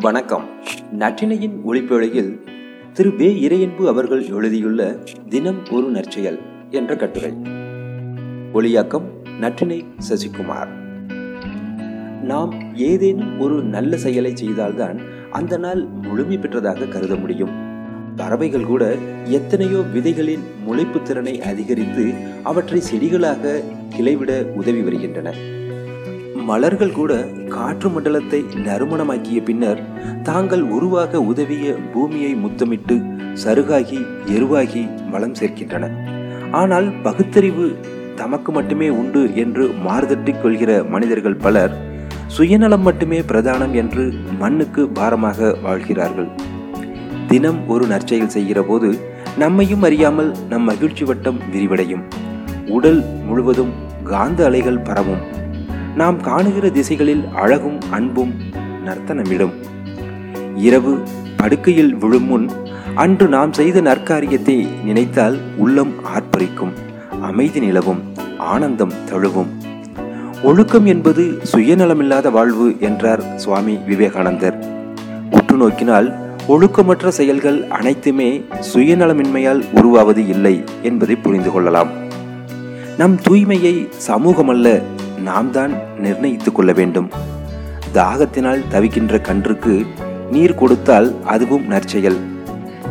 வணக்கம். நற்றினையின் ஒளிப்பேழையில் திரு வே. இறையன்பு அவர்கள் எழுதியுள்ள தினம் ஒரு நற்செயல் என்ற கட்டுரை. ஒளியாக்கம் நற்றினை சசிகுமார். நாம் ஏதேனும் ஒரு நல்ல செயலை செய்தால்தான் அந்த நாள் முழுமை பெற்றதாக கருத முடியும். பறவைகள் கூட எத்தனையோ விதைகளின் முளைப்பு திறனை அதிகரித்து அவற்றை செடிகளாக கிளைவிட உதவி வருகின்றன. மலர்கள் கூட காற்று மண்டலத்தை நறுமணமாக்கிய பின்னர் தாங்கள் உருவாக உதவிய பூமியை முத்தமிட்டு சருகாகி எருவாகி வளம் சேர்க்கின்றன. ஆனால் பகுத்தறிவு தமக்கு மட்டுமே உண்டு என்று மாறுதட்டிக் கொள்கிற மனிதர்கள் பலர் சுயநலம் மட்டுமே பிரதானம் என்று மண்ணுக்கு பாரமாக வாழ்கிறார்கள். தினம் ஒரு நற்செயல் செய்கிற போது நம்மையும் அறியாமல் நம் மகிழ்ச்சி வட்டம் விரிவடையும். உடல் முழுவதும் காந்த அலைகள் பரவும். நாம் காணுகிற திசைகளில் அழகும் அன்பும் நர்த்தனமிடும். இரவு படுக்கையில் விழும் முன் அன்று நாம் செய்த நற்காரியத்தை நினைத்தால் உள்ளம் ஆர்ப்பரிக்கும் அமைதி நிலவும் ஆனந்தம் தழுவும். ஒழுக்கம் என்பது சுயநலமில்லாத வாழ்வு என்றார் சுவாமி விவேகானந்தர். உற்று நோக்கினால் ஒழுக்கமற்ற செயல்கள் அனைத்துமே சுயநலமின்மையால் உருவாவது இல்லை என்பதை புரிந்து கொள்ளலாம். நம் தூய்மையை சமூகமல்ல நாம் தான் நிர்ணயித்துக் கொள்ள வேண்டும். தாகத்தினால் தவிக்கின்ற கன்றுக்கு நீர் கொடுத்தால் அதுவும் நற்செயல்.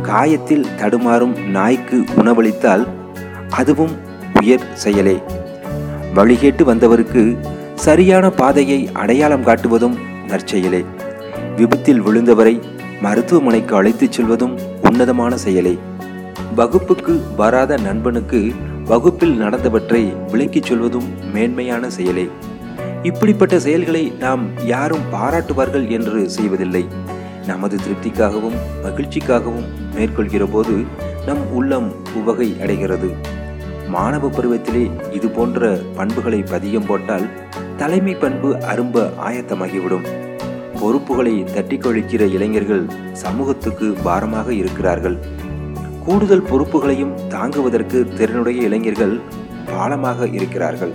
காயத்தில் தடுமாறும் நாய்க்கு உணவளித்தால் அதுவும் உயர் செயலே. வழிகேட்டு வந்தவருக்கு சரியான பாதையை அடையாளம் காட்டுவதும் நற்செயலே. விபத்தில் விழுந்தவரை மருத்துவமனைக்கு அழைத்துச் செல்வதும் உன்னதமான செயலே. வகுப்புக்கு வராத நண்பனுக்கு வகுப்பில் நடந்தவற்றை விளக்கிச் சொல்வதும் மேன்மையான செயலே. இப்படிப்பட்ட செயல்களை நாம் யாரும் பாராட்டுவார்கள் என்று செய்வதில்லை. நமது திருப்திக்காகவும் மகிழ்ச்சிக்காகவும் மேற்கொள்கிற போது நம் உள்ளம் உவகை அடைகிறது. மாணவ பருவத்திலே இது போன்ற பண்புகளை பதியம் போட்டால் தலைமை பண்பு அரும்ப ஆயத்தமாகிவிடும். பொறுப்புகளை தட்டி இளைஞர்கள் சமூகத்துக்கு பாரமாக இருக்கிறார்கள். கூடுதல் பொறுப்புகளையும் தாங்குவதற்கு திறனுடைய இளைஞர்கள் பாலமாக இருக்கிறார்கள்.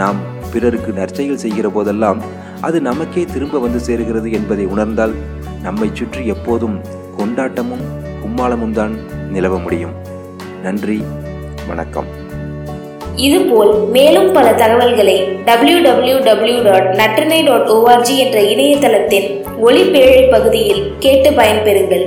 நாம் பிறருக்கு நற்செயல் செய்கிற போதெல்லாம் அது நமக்கே திரும்ப வந்து சேருகிறது என்பதை உணர்ந்தால் நம்மை சுற்றி எப்போதும் கொண்டாட்டமும் கும்மாளமும் தான் நிலவ முடியும். நன்றி வணக்கம். இதுபோல் மேலும் பல தகவல்களை W W W dot Natrinai dot org என்ற இணையதளத்தின் ஒளிப்பேழை பகுதியில் கேட்டு பயன்பெறுங்கள்.